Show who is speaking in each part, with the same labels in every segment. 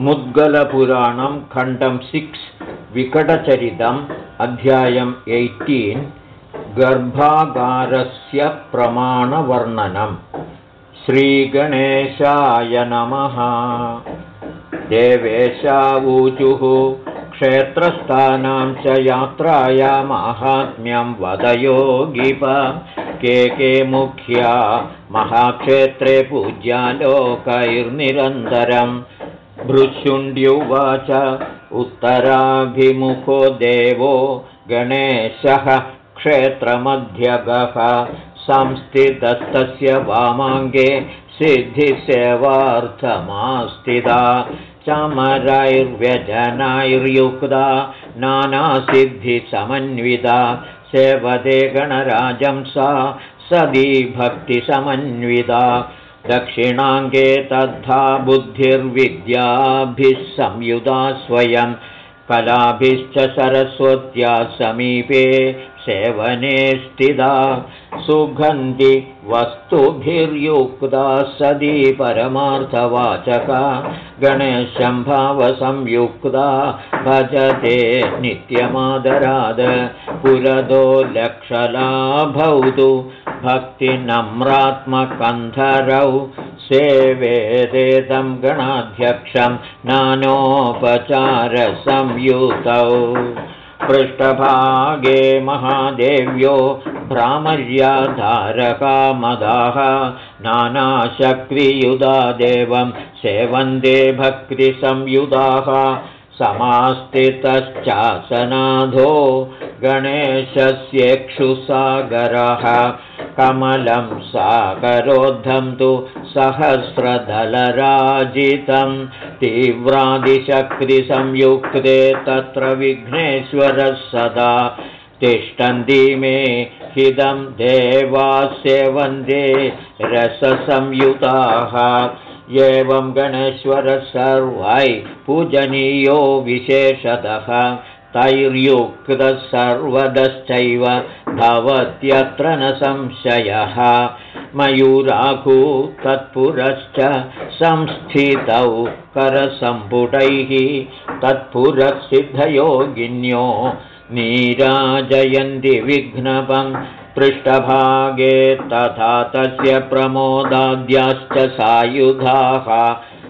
Speaker 1: मुद्गलपुराणं खण्डं six विकटचरितम् अध्यायम् eighteen गर्भागारस्य प्रमाणवर्णनम्। श्रीगणेशाय नमः। देवेशावूचुः क्षेत्रस्थानां च यात्रायामाहात्म्यं वदयोगिप। के के मुख्या महाक्षेत्रे पूज्यालोकैर्निरन्तरम् भृशुण्ड्युवाच उत्तराभिमुखो देवो गणेशः क्षेत्रमध्यगः संस्थितस्तस्य वामाङ्गे सिद्धिसेवार्थमास्थिता चमरैर्व्यजनैर्युक्ता नानासिद्धिसमन्विता सेवते गणराजं सा सदी भक्तिसमन्विता दक्षिणाङ्गे तद्धा बुद्धिर्विद्याभिः संयुधा स्वयं कलाभिश्च सरस्वत्या समीपे सेवने स्थिता सुगन्धि वस्तुभिर्युक्ता सदी परमार्थवाचका गणेशम्भावसंयुक्ता भजते नित्यमादराद पुरदो लक्षलाभौ भक्तिनम्रात्मकन्धरौ सेवेदेदं गणाध्यक्षं नानोपचारसंयुतौ। पृष्ठभागे महादेव्यो भ्रामर्याधारकामदाः नानाशक्तियुधा देवं सेवन्दे भक्तिसंयुधाः समास्थितश्चासनाधो गणेशस्येक्षुसागरः कमलं सागरोद्धं तु सहस्रदलराजितं तीव्रादिशक्तिसंयुक्ते तत्र विघ्नेश्वरः सदा। तिष्ठन्ति मे हिदं देवास्य वन्दे रससंयुताः एवं गणेश्वरः सर्वै पूजनीयो विशेषतः। तैर्युक्तः सर्वदश्चैव भवत्यत्र न संशयः। मयूराघु तत्पुरश्च संस्थितौ करसम्पुटैः। तत्पुरसिद्धयोगिन्यो नीराजयन्ति विघ्नपं पृष्ठभागे तथा तस्य प्रमोदाद्याश्च सायुधाः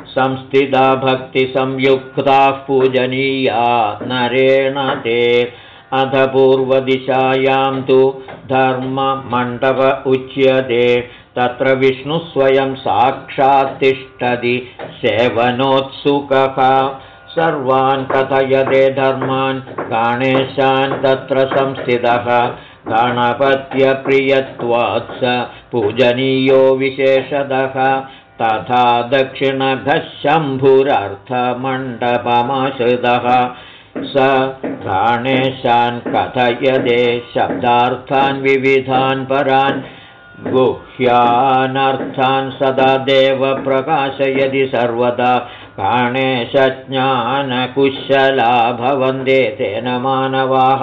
Speaker 1: संस्थिता भक्तिसंयुक्ताः पूजनीया। नरेण ते अथ पूर्वदिशायां तु धर्ममण्डप उच्यते तत्र विष्णुस्वयं साक्षात्तिष्ठति सेवनोत्सुकः। सर्वान् कथयते धर्मान् गणेशान् तत्र संस्थितः गणपत्यप्रियत्वात् स पूजनीयो विशेषतः तथा दक्षिणघः शम्भुरर्थमण्डपमाश्रितः। स गणेशान् कथयदे शब्दार्थान् विविधान् परान् गुह्यानर्थान् सदा देव प्रकाशयति सर्वदा। गणेशज्ञानकुशला भवन्ते तेन मानवाः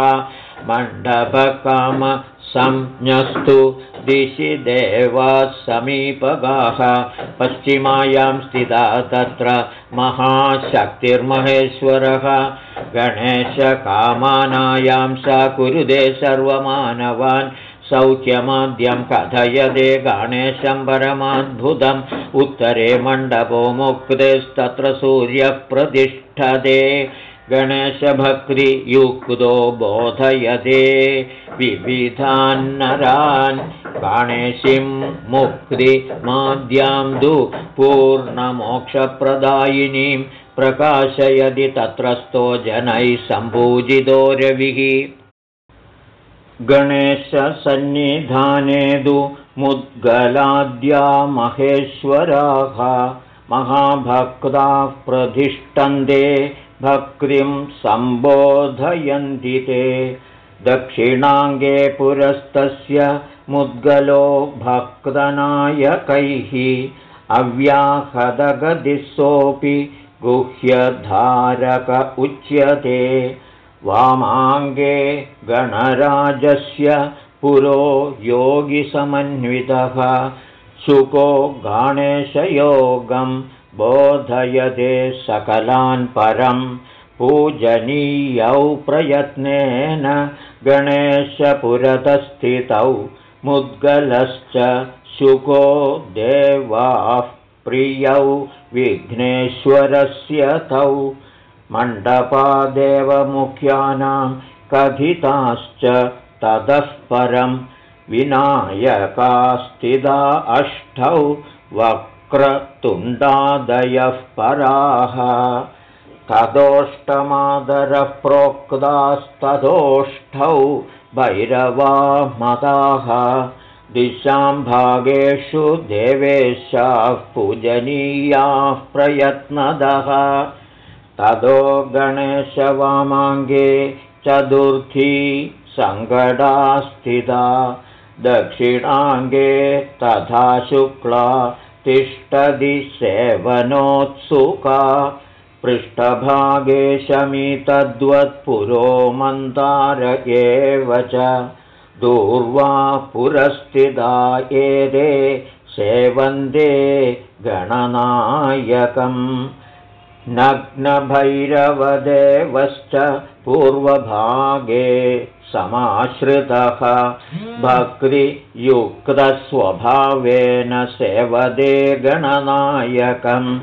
Speaker 1: मण्डपकामसंज्ञस्तु दिशि देवाः समीपगाः पश्चिमायां स्थिता तत्र महाशक्तिर्महेश्वरः। गणेशकामानायां स कुरुदे सर्वमानवान्। सौख्यमाद्यं कथयदे गणेशं परमाद्भुतम्। उत्तरे मण्डपो मुक्तेस्तत्र सूर्यप्रतिष्ठते गणेशभक्तियुक्तो बोधयते। विविधान्नरान् गणेशिं मुक्तिमाद्यां दु पूर्णमोक्षप्रदायिनीं प्रकाशयति तत्रस्थो जनैः सम्पूजितो रविः। गणेशसन्निधाने दु मुद्गलाद्या महेश्वराः महाभक्ताः प्रतिष्ठन्ते भक्तिं सम्बोधयन्ति ते। दक्षिणाङ्गे पुरस्तस्य मुद्गलो भक्तनायकैः अव्याहदगदिसोऽपि गुह्यधारक उच्यते। वामाङ्गे गणराजस्य पुरो योगिसमन्वितः। शुको गणेशयोगं बोधयते सकलान् परं पूजनीयौ प्रयत्नेन गणेशपुरतस्थितौ मुद्गलश्च शुको देवाः प्रियौ विघ्नेश्वरस्य तौ मण्डपादेवमुख्यानां कथिताश्च ततः परं विनायकास्तिदा अष्टौ वक्रतुण्डादयः पराः। तदोष्टमादरः प्रोक्तास्तदोष्ठौ भैरवा मदाः। दिशां भागेषु देवेशाः पूजनीयाः प्रयत्नदः। तदो गणेशवामाङ्गे चतुर्थी सङ्गडास्थिता दक्षिणाङ्गे तथा शुक्ला तिष्ठति सेवनोत्सुका पृष्ठभागे शमितद्वत्पुरो मन्दार एव च दूर्वा पुरस्थिता एते सेवन्दे गणनायकम् नग्नभैरवदेवश्च पूर्वभागे समाश्रितः। भक्तियुक्तस्वभावेन सेवदे गणनायकम्।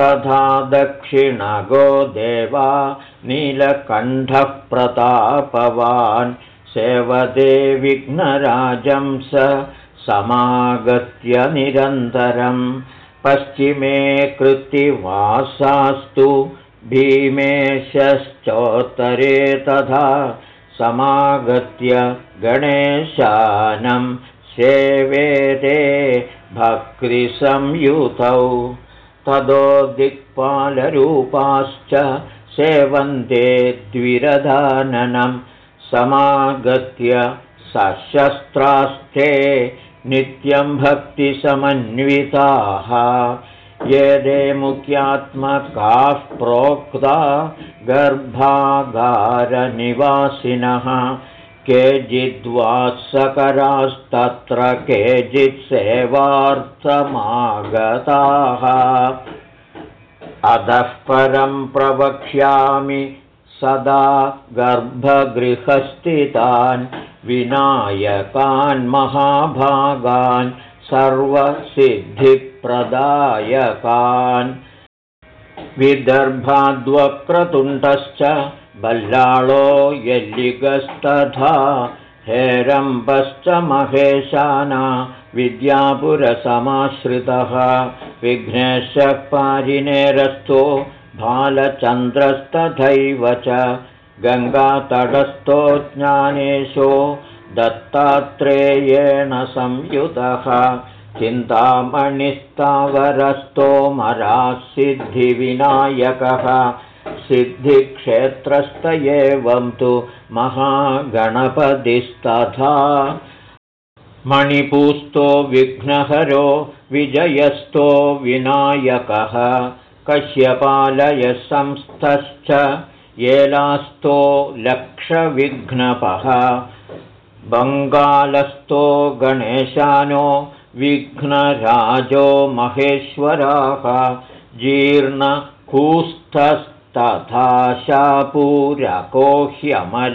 Speaker 1: तथा दक्षिणगो देवा नीलकण्ठः प्रतापवान् सेवदे विघ्नराजं स समागत्य निरन्तरम्। पश्चिमे कृत्तिवासास्तु भीमेशश्चोत्तरे तथा समागत्य गणेशानं सेवेते भक्तिसंयुतौ। तदो दिक्पालरूपाश्च सेवन्ते द्विरधाननं समागत्य सशस्त्रास्ते नित्यं भक्तिसमन्विताः ये मुख्यात्मकाः प्रोक्ता गर्भागारनिवासिनः केचिद्वात्सकरास्तत्र केचित् सेवार्थमागताः अधः परं प्रवक्ष्यामि सदा गर्भगृहस्थितान् विनायकान् महाभागान् सर्वसिद्धिप्रदायकान् विदर्भाद्वक्रतुण्डश्च बल्लाळो यल्लिगस्तथा हेरम्बश्च महेशाना विद्यापुरसमाश्रितः। विघ्नेशः पारिनेरस्थो बालचन्द्रस्तथैव च। गङ्गातटस्थो ज्ञानेशो दत्तात्रेयेण संयुतः चिन्तामणिस्तावरस्तो सिद्धिविनायकः सिद्धिक्षेत्रस्त एवं तु महागणपतिस्तथा। मणिपूस्तो विघ्नहरो विजयस्तो विनायकः। कश्यपालयसंस्थश्च येलास्तो लक्षविघ्नपः। बङ्गालस्थो गणेशानो विघ्नराजो महेश्वराः जीर्णकूस्थस्तथा शापूरको ह्यमलक्षेत्रगः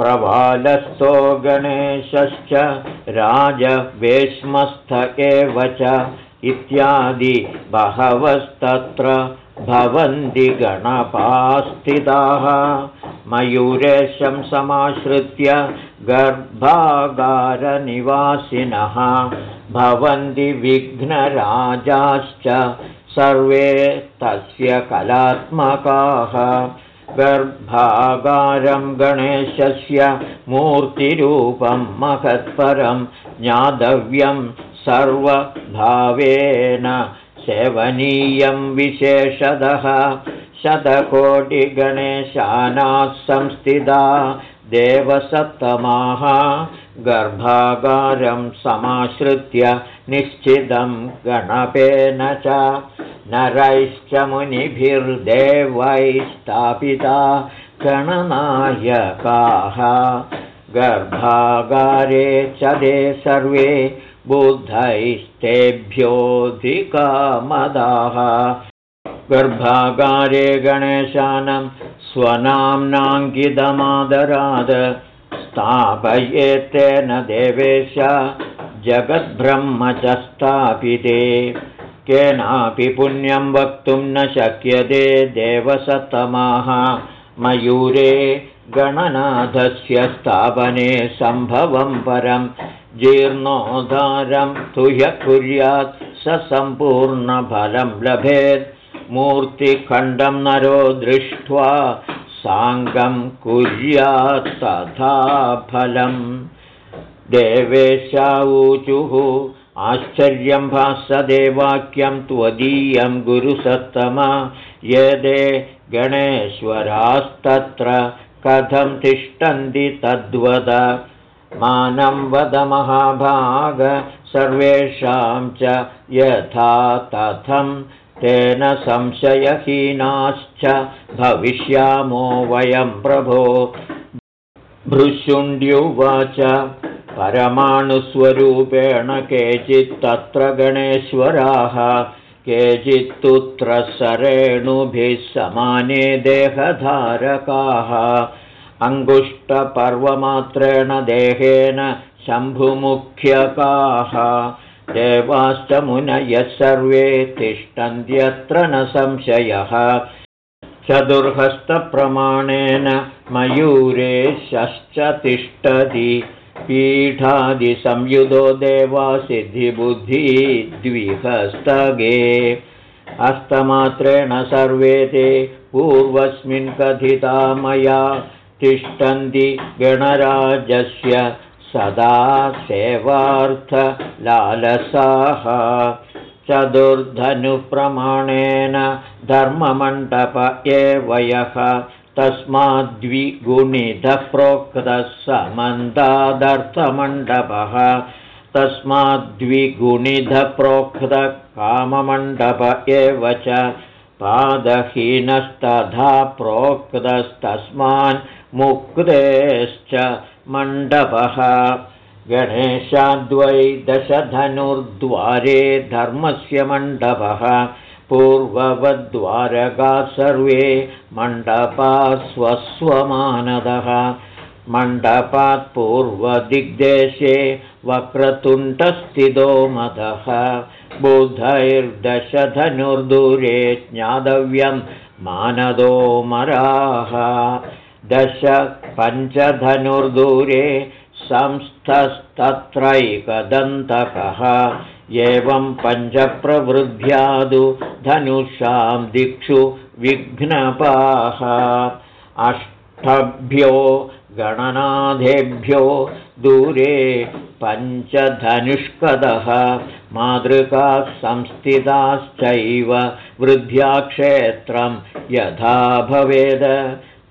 Speaker 1: प्रवालस्थो गणेशश्च राजवेश्मस्थ एव च इत्यादि बहवस्तत्र भवन्ति गणपास्थिताः मयूरेशं समाश्रित्य गर्भागारनिवासिनः भवन्ति विघ्नराजाश्च सर्वे तस्य कलात्मकाः। गर्भागारं गणेशस्य मूर्तिरूपं महत्परं ज्ञातव्यं सर्वभावेन सेवनीयं विशेषदः शतकोटिगणेशानाः संस्थिता देवसप्तमाः गर्भागारं समाश्रित्य निश्चितं गणपेन च नरैश्च मुनिभिर्देवैस्तापिता गणनायकाः। गर्भागारे च ते सर्वे बुद्धैस्तेभ्योऽधिकामदाः। गर्भागारे गणेशानं देवेश जगद्ब्रह्म च स्थापिते केनापि पुण्यं वक्तुं न शक्यते देवसत्तमाः मयूरे गणनाथस्य स्थापने सम्भवं परं जीर्णोद्धारं तु ह्यः कुर्यात् स सम्पूर्णफलं लभेत् मूर्तिखण्डं नरो दृष्ट्वा साङ्गं कुर्यात् तथा फलम्। देवेशाऊचुः आश्चर्यं भासदेवाक्यं त्वदीयं गुरुसत्तमा यदे गणेश्वरास्तत्र कथं तिष्ठन्ति तद्वद। मानं वद महाभाग सर्वेषां च यथा तथं तेन संशयहीनाश्च भविष्यामो वयं प्रभो। भृशुण्ड्युवाच परमाणुस्वरूपेण केचित्तत्र गणेश्वराः केचित्तुत्र सरेणुभिः समाने देहधारकाः। अङ्गुष्टपर्वमात्रेण देहेन शम्भुमुख्यकाः देवाश्च मुनयः सर्वे तिष्ठन्त्यत्र न संशयः। चतुर्हस्तप्रमाणेन मयूरेशश्च तिष्ठति। पीठादिसंयुधो देवासिद्धिबुद्धि द्विहस्तगे हस्तमात्रेण सर्वे ते पूर्वस्मिन् कथिता मया तिष्ठन्ति गणराजस्य सदा सेवार्थलालसाः चतुर्धनुप्रमाणेन धर्ममण्डप एवयः तस्माद्विगुणितः प्रोक्तः समन्तादर्थमण्डपः तस्माद्विगुणितः प्रोक्तः काममण्डप एव च। पादहीनस्तथा प्रोक्तस्तस्मान् मुक्तेश्च मण्डपः। गणेशाद्वै दशधनुर्द्वारे धर्मस्य मण्डपः। पूर्ववद्वारका सर्वे मण्डपा स्वस्वमानदः। मण्डपात् पूर्वदिग्देशे वक्रतुण्डस्थितो मदः। बुधैर्दशधनुर्दूरे ज्ञातव्यं मानदो मराः दश पञ्चधनुर्दूरे संस्थस्तत्रैकदन्तकः। एवं पञ्चप्रवृद्ध्यादु धनुषां दिक्षु विघ्नपाः। अष्टभ्यो गणनाथेभ्यो दूरे पञ्चधनुष्कदः। मातृकाः संस्थिताश्चैव वृद्ध्याक्षेत्रं यथा भवेद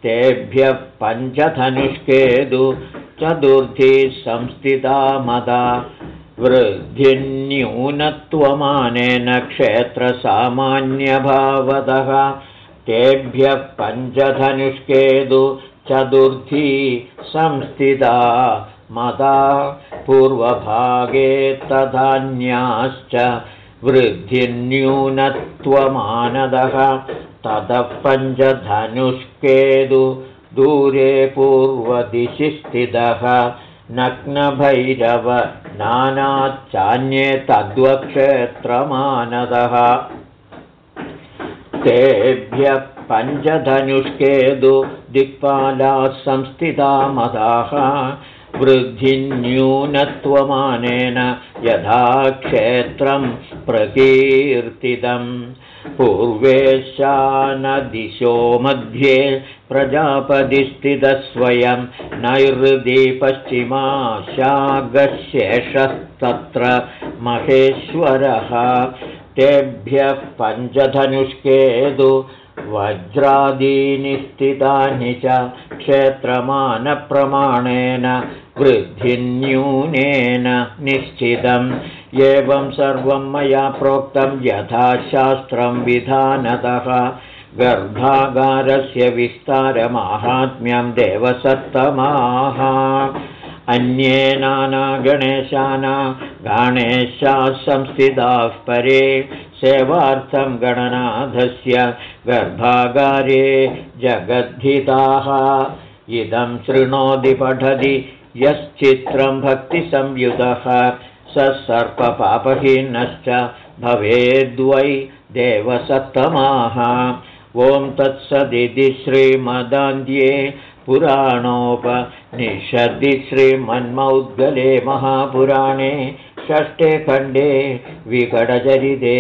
Speaker 1: तेभ्यः पञ्चधनुष्केदु चतुर्थी संस्थिता मदा। वृद्धिन्यूनत्वमानेन क्षेत्रसामान्यभावतः। तेभ्यः पञ्चधनुष्केतु चतुर्थी संस्थिता मदा। पूर्वभागे तथान्याश्च वृद्धिन्यूनत्वमानदः ततः पञ्चधनुष्केतु दूरे पूर्वदिशि स्थितः नग्नभैरव नानाच्चान्ये तद्वक्षेत्रमानदः। तेभ्यः पञ्चधनुष्केदु दिक्पालाः संस्थिता मदाः वृद्धिन्यूनत्वमानेन यथा क्षेत्रं प्रकीर्तितम् पूर्वेशानदिशो मध्ये प्रजापतिस्थितस्वयं नैहृदि पश्चिमाशागशेषस्तत्र महेश्वरः। तेभ्यः पञ्चधनुष्केतु वज्रादीनि स्थितानि च क्षेत्रमानप्रमाणेन वृद्धिन्यूनेन निश्चितम्। एवं सर्वं मया प्रोक्तं यथा शास्त्रं विधानतः। गर्भागारस्य विस्तारमाहात्म्यं देवसत्तमाः। अन्ये नानागणेशाना गणेशाः संस्थिताः परे सेवार्थं गणनाथस्य गर्भागारे जगद्धिताः। इदं शृणोति पठति यश्चित्रं भक्तिसंयुतः स सर्पपापहीनश्च भवेद्वै देवसत्तमाः। ॐ तत्सदिति श्रीमदान्ध्ये पुराणोपनिषदि श्रीमन्मौद्गले महापुराणे षष्ठे खण्डे विकटचरिते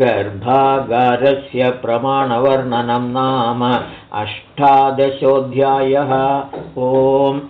Speaker 1: गर्भागारस्य प्रमाणवर्णनं नाम अष्टादशोऽध्यायः। ओम्